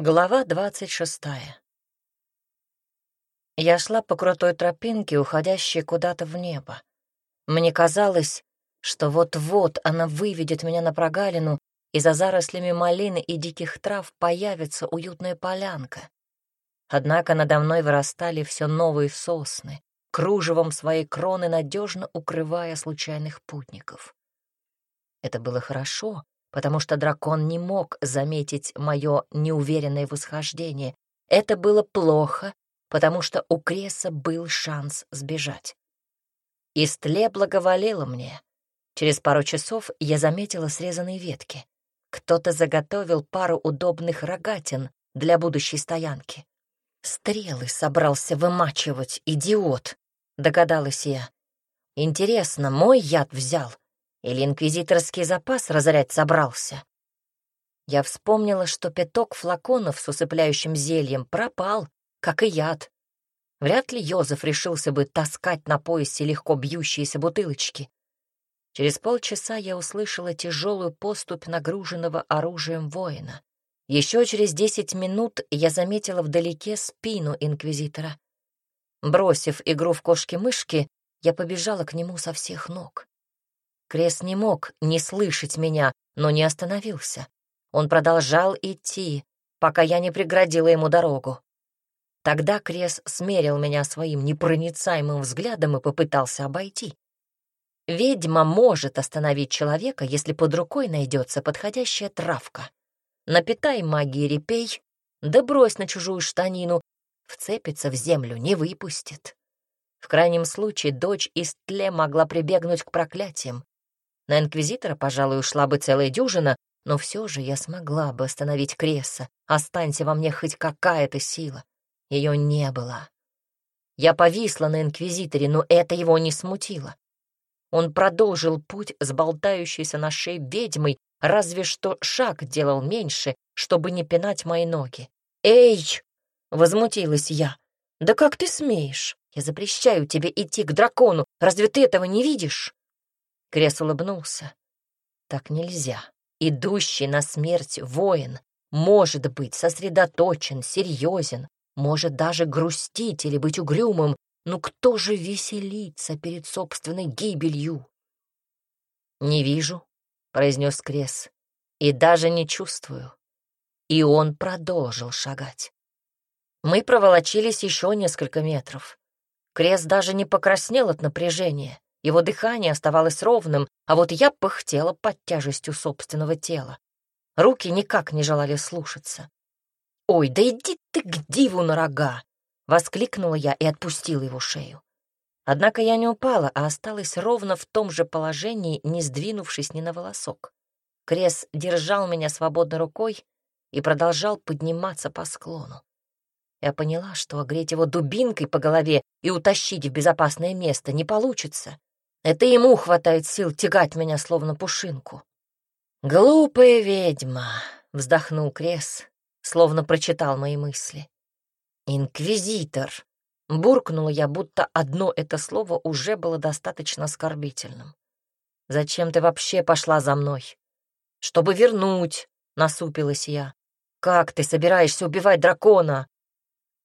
Глава двадцать шестая. Я шла по крутой тропинке, уходящей куда-то в небо. Мне казалось, что вот-вот она выведет меня на прогалину, и за зарослями малины и диких трав появится уютная полянка. Однако надо мной вырастали все новые сосны, кружевом своей кроны надежно укрывая случайных путников. Это было хорошо, потому что дракон не мог заметить мое неуверенное восхождение. Это было плохо, потому что у Креса был шанс сбежать. Истле благоволила мне. Через пару часов я заметила срезанные ветки. Кто-то заготовил пару удобных рогатин для будущей стоянки. Стрелы собрался вымачивать, идиот, догадалась я. Интересно, мой яд взял или инквизиторский запас разорять собрался? Я вспомнила, что пяток флаконов с усыпляющим зельем пропал, как и яд. Вряд ли Йозеф решился бы таскать на поясе легко бьющиеся бутылочки. Через полчаса я услышала тяжелую поступь нагруженного оружием воина. Еще через десять минут я заметила вдалеке спину инквизитора. Бросив игру в кошки-мышки, я побежала к нему со всех ног. Крес не мог не слышать меня, но не остановился. Он продолжал идти, пока я не преградила ему дорогу. Тогда Крес смерил меня своим непроницаемым взглядом и попытался обойти. Ведьма может остановить человека, если под рукой найдется подходящая травка. Напитай магией репей, да брось на чужую штанину, вцепится в землю, не выпустит. В крайнем случае дочь из тле могла прибегнуть к проклятиям. На инквизитора, пожалуй, ушла бы целая дюжина, но все же я смогла бы остановить Кресса. Останься во мне хоть какая-то сила. Ее не было. Я повисла на инквизиторе, но это его не смутило. Он продолжил путь с болтающейся на шее ведьмой, разве что шаг делал меньше, чтобы не пинать мои ноги. «Эй!» — возмутилась я. «Да как ты смеешь? Я запрещаю тебе идти к дракону. Разве ты этого не видишь?» Крес улыбнулся. Так нельзя. Идущий на смерть воин может быть сосредоточен, серьезен, может даже грустить или быть угрюмым, но кто же веселится перед собственной гибелью? «Не вижу», — произнес Крес, — «и даже не чувствую». И он продолжил шагать. Мы проволочились еще несколько метров. Крес даже не покраснел от напряжения. Его дыхание оставалось ровным, а вот я пыхтела под тяжестью собственного тела. Руки никак не желали слушаться. «Ой, да иди ты к диву на рога!» — воскликнула я и отпустила его шею. Однако я не упала, а осталась ровно в том же положении, не сдвинувшись ни на волосок. Крес держал меня свободной рукой и продолжал подниматься по склону. Я поняла, что огреть его дубинкой по голове и утащить в безопасное место не получится. Это ему хватает сил тягать меня, словно пушинку. «Глупая ведьма!» — вздохнул Крес, словно прочитал мои мысли. «Инквизитор!» — буркнула я, будто одно это слово уже было достаточно оскорбительным. «Зачем ты вообще пошла за мной?» «Чтобы вернуть!» — насупилась я. «Как ты собираешься убивать дракона?»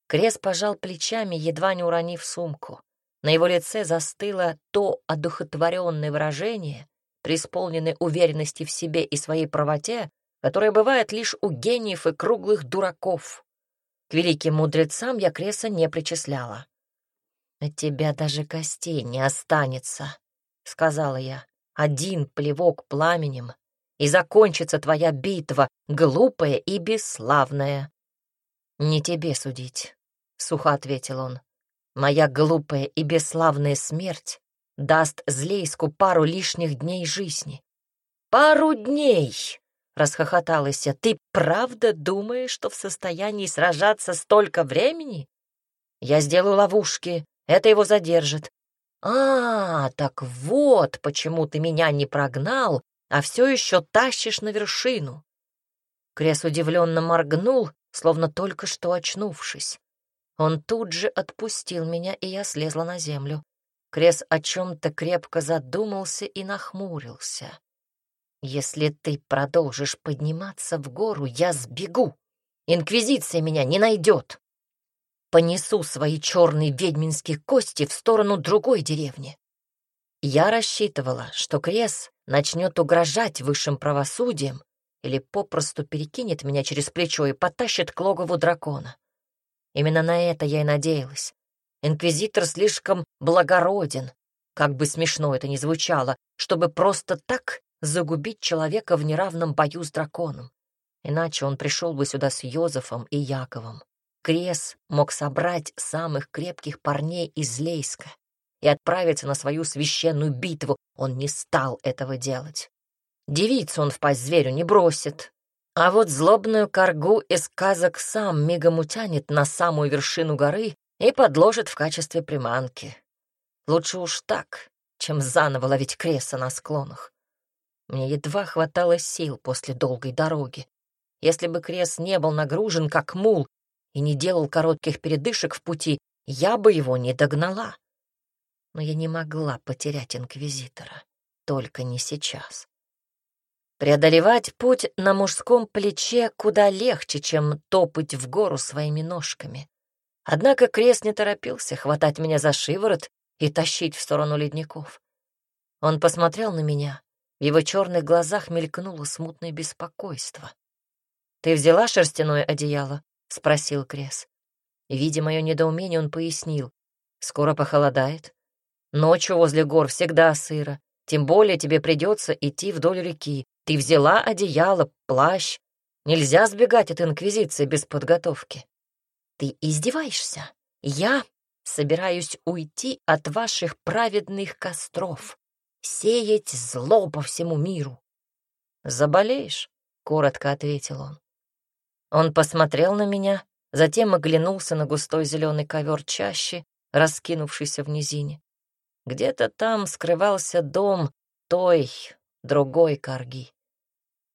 Крес пожал плечами, едва не уронив сумку. На его лице застыло то одухотворенное выражение, преисполненное уверенности в себе и своей правоте, которое бывает лишь у гениев и круглых дураков. К великим мудрецам я Креса не причисляла. «От тебя даже костей не останется», — сказала я. «Один плевок пламенем, и закончится твоя битва, глупая и бесславная». «Не тебе судить», — сухо ответил он. Моя глупая и бесславная смерть даст Злейску пару лишних дней жизни. «Пару дней!» — расхохоталась я. «Ты правда думаешь, что в состоянии сражаться столько времени? Я сделаю ловушки, это его задержит. А, так вот почему ты меня не прогнал, а все еще тащишь на вершину». Крес удивленно моргнул, словно только что очнувшись. Он тут же отпустил меня, и я слезла на землю. Крес о чем-то крепко задумался и нахмурился. «Если ты продолжишь подниматься в гору, я сбегу», Инквизиция меня не найдет. Понесу свои черные ведьминские кости в сторону другой деревни. Я рассчитывала, что Крес начнет угрожать высшим правосудием или попросту перекинет меня через плечо и потащит к логову дракона. Именно на это я и надеялась. Инквизитор слишком благороден, как бы смешно это ни звучало, чтобы просто так загубить человека в неравном бою с драконом. Иначе он пришел бы сюда с Йозефом и Яковом. Крес мог собрать самых крепких парней из Лейска и отправиться на свою священную битву. Он не стал этого делать. Девицу он в пасть зверю не бросит. А вот злобную коргу из сказок сам мигом утянет на самую вершину горы и подложит в качестве приманки. Лучше уж так, чем заново ловить креса на склонах. Мне едва хватало сил после долгой дороги. Если бы крес не был нагружен, как мул, и не делал коротких передышек в пути, я бы его не догнала. Но я не могла потерять инквизитора. Только не сейчас. Преодолевать путь на мужском плече куда легче, чем топать в гору своими ножками. Однако крест не торопился хватать меня за шиворот и тащить в сторону ледников. Он посмотрел на меня, в его черных глазах мелькнуло смутное беспокойство. «Ты взяла шерстяное одеяло?» — спросил Крес. видя мое недоумение, он пояснил. «Скоро похолодает. Ночью возле гор всегда сыро. Тем более тебе придется идти вдоль реки. Ты взяла одеяло, плащ. Нельзя сбегать от Инквизиции без подготовки». «Ты издеваешься? Я собираюсь уйти от ваших праведных костров сеять зло по всему миру. «Заболеешь?» — коротко ответил он. Он посмотрел на меня, затем оглянулся на густой зеленый ковер чаще, раскинувшийся в низине. Где-то там скрывался дом той, другой корги.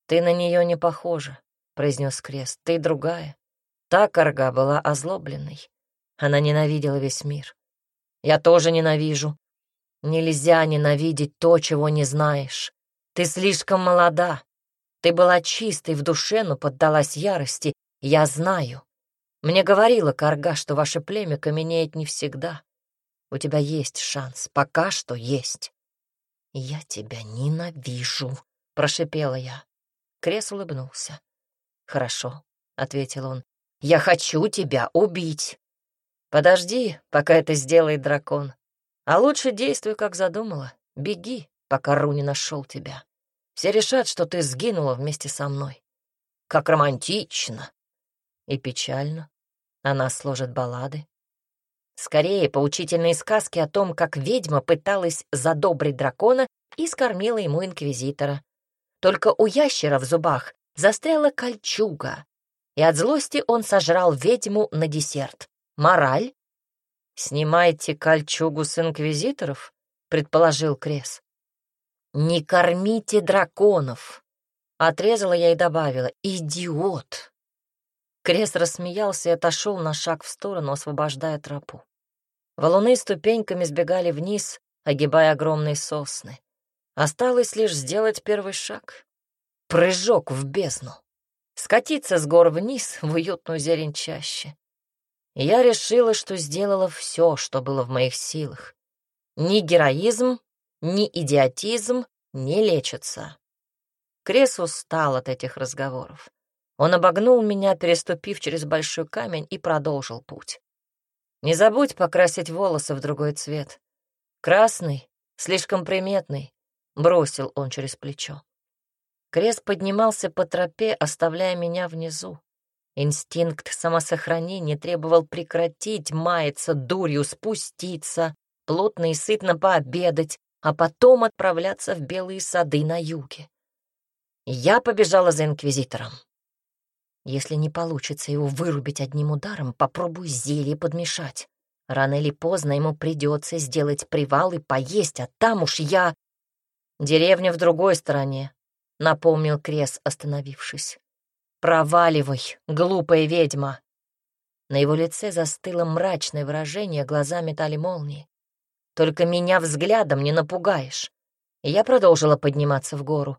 «Ты на нее не похожа», — произнес крест, — «ты другая». Та корга была озлобленной. Она ненавидела весь мир. Я тоже ненавижу, Нельзя ненавидеть то, чего не знаешь. Ты слишком молода. Ты была чистой в душе, но поддалась ярости. Я знаю. Мне говорила Карга, что ваше племя каменеет не всегда. У тебя есть шанс, пока что есть. «Я тебя ненавижу», — прошипела я. Крес улыбнулся. «Хорошо», — ответил он. «Я хочу тебя убить». «Подожди, пока это сделает дракон. А лучше действуй, как задумала. Беги, пока Ру не нашел тебя. Все решат, что ты сгинула вместе со мной. Как романтично. И печально. Она сложит баллады. Скорее, поучительные сказки о том, как ведьма пыталась задобрить дракона и скормила ему инквизитора. Только у ящера в зубах застряла кольчуга, и от злости он сожрал ведьму на десерт. Мораль «Снимайте кольчугу с инквизиторов», — предположил Крес. «Не кормите драконов», — отрезала я и добавила. «Идиот!» Крес рассмеялся и отошел на шаг в сторону, освобождая тропу. Валуны ступеньками сбегали вниз, огибая огромные сосны. Осталось лишь сделать первый шаг. Прыжок в бездну. Скатиться с гор вниз в уютную зелень чаще я решила, что сделала все, что было в моих силах. Ни героизм, ни идиотизм не лечатся. Крес устал от этих разговоров. Он обогнул меня, переступив через большой камень, и продолжил путь. «Не забудь покрасить волосы в другой цвет. Красный, слишком приметный», — бросил он через плечо. Крес поднимался по тропе, оставляя меня внизу. Инстинкт самосохранения требовал прекратить маяться дурью, спуститься, плотно и сытно пообедать, а потом отправляться в белые сады на юге. Я побежала за инквизитором. Если не получится его вырубить одним ударом, попробуй зелье подмешать. Рано или поздно ему придется сделать привал и поесть, а там уж я... Деревня в другой стороне, — напомнил Крес, остановившись. «Проваливай, глупая ведьма!» На его лице застыло мрачное выражение, глаза метали молнии. «Только меня взглядом не напугаешь!» Я продолжила подниматься в гору.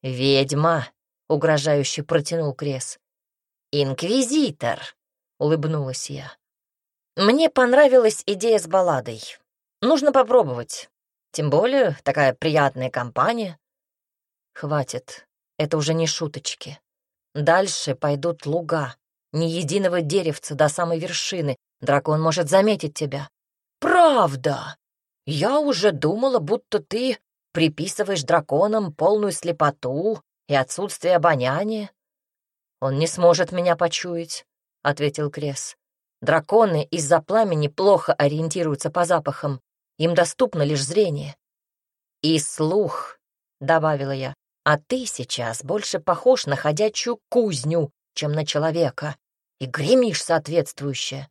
«Ведьма!» — угрожающе протянул Крес. «Инквизитор», — улыбнулась я. «Мне понравилась идея с балладой. Нужно попробовать. Тем более такая приятная компания». «Хватит, это уже не шуточки. Дальше пойдут луга, ни единого деревца до самой вершины. Дракон может заметить тебя». «Правда! Я уже думала, будто ты приписываешь драконам полную слепоту и отсутствие обоняния. Он не сможет меня почуять, — ответил Крес. Драконы из-за пламени плохо ориентируются по запахам, им доступно лишь зрение. И слух, — добавила я, — а ты сейчас больше похож на ходячую кузню, чем на человека, и гремишь соответствующе.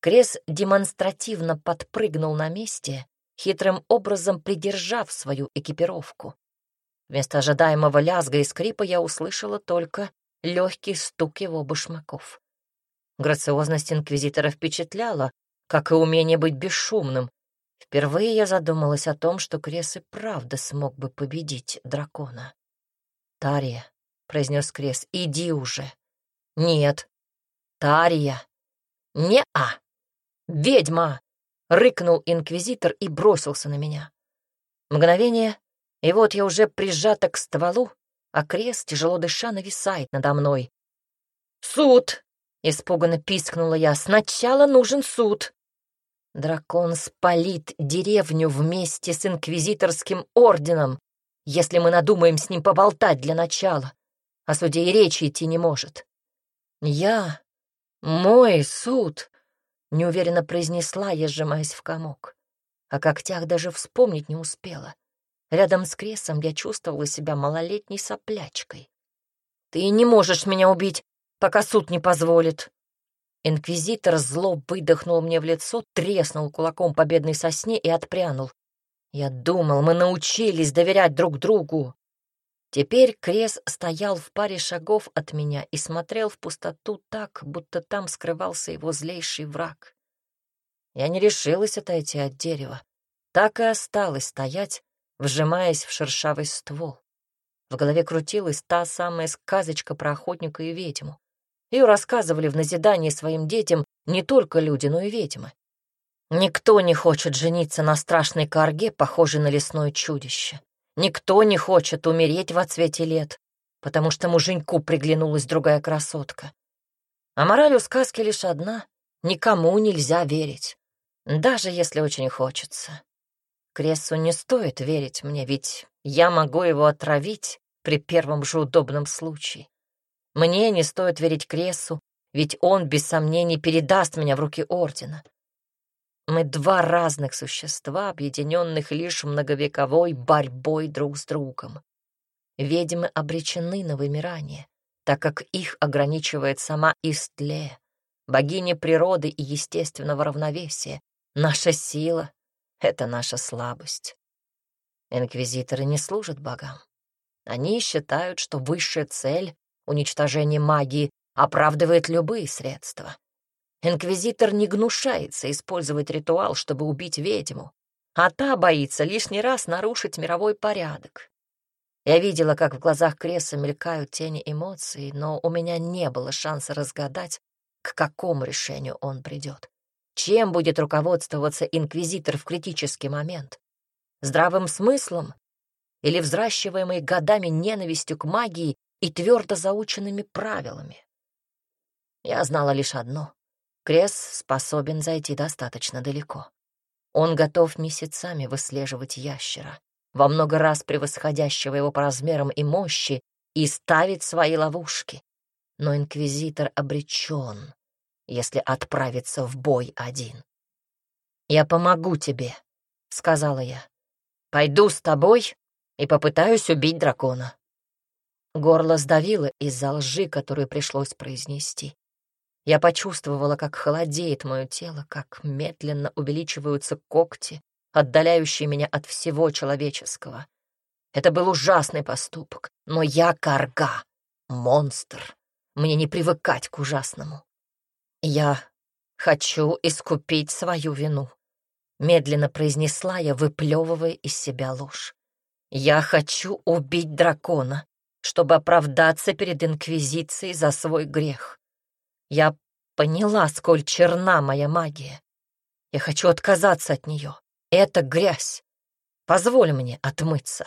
Крес демонстративно подпрыгнул на месте, хитрым образом придержав свою экипировку. Вместо ожидаемого лязга и скрипа я услышала только легкий стук его башмаков. Грациозность инквизитора впечатляла, как и умение быть бесшумным. Впервые я задумалась о том, что Крес и правда смог бы победить дракона. «Тария», — произнес Крес, — «иди уже». «Нет». «Тария». «Не-а». «Ведьма!» — рыкнул инквизитор и бросился на меня. Мгновение, и вот я уже прижата к стволу, а крест, тяжело дыша, нависает надо мной. «Суд!» — испуганно пискнула я. «Сначала нужен суд!» Дракон спалит деревню вместе с инквизиторским орденом, если мы надумаем с ним поболтать для начала. О суде и речи идти не может. Я... Мой суд неуверенно произнесла я, сжимаясь в комок. О когтях даже вспомнить не успела. Рядом с Кресом я чувствовала себя малолетней соплячкой. «Ты не можешь меня убить, пока суд не позволит!» Инквизитор зло выдохнул мне в лицо, треснул кулаком по бедной сосне и отпрянул. Я думал, мы научились доверять друг другу. Теперь Крес стоял в паре шагов от меня и смотрел в пустоту так, будто там скрывался его злейший враг. Я не решилась отойти от дерева. Так и осталась стоять, вжимаясь в шершавый ствол. В голове крутилась та самая сказочка про охотника и ведьму. Ее рассказывали в назидании своим детям не только люди, но и ведьмы. Никто не хочет жениться на страшной корге, похожей на лесное чудище. Никто не хочет умереть в отсвете лет, потому что муженьку приглянулась другая красотка. А мораль у сказки лишь одна — никому нельзя верить, даже если очень хочется. Крессу не стоит верить мне, ведь я могу его отравить при первом же удобном случае. Мне не стоит верить Крессу, ведь он, без сомнений, передаст меня в руки Ордена. Мы два разных существа, объединенных лишь многовековой борьбой друг с другом. Ведьмы обречены на вымирание, так как их ограничивает сама Истле, богиня природы и естественного равновесия. Наша сила — это наша слабость. Инквизиторы не служат богам. Они считают, что высшая цель — уничтожение магии — оправдывает любые средства. Инквизитор не гнушается использовать ритуал, чтобы убить ведьму, а та боится лишний раз нарушить мировой порядок. Я видела, как в глазах Креса мелькают тени эмоций, но у меня не было шанса разгадать, к какому решению он придет. Чем будет руководствоваться инквизитор в критический момент? Здравым смыслом или взращиваемой годами ненавистью к магии и твердо заученными правилами? Я знала лишь одно. Крес способен зайти достаточно далеко. Он готов месяцами выслеживать ящера, во много раз превосходящего его по размерам и мощи, и ставить свои ловушки. Но инквизитор обречен, если отправиться в бой один. «Я помогу тебе», — сказала я. «Пойду с тобой и попытаюсь убить дракона». Горло сдавило из-за лжи, которую пришлось произнести. Я почувствовала, как холодеет мое тело, как медленно увеличиваются когти, отдаляющие меня от всего человеческого. Это был ужасный поступок, но я карга, монстр. Мне не привыкать к ужасному. Я хочу искупить свою вину, медленно произнесла я, выплевывая из себя ложь. Я хочу убить дракона, чтобы оправдаться перед Инквизицией за свой грех. Я поняла, сколь черна моя магия. Я хочу отказаться от нее. Это грязь. Позволь мне отмыться.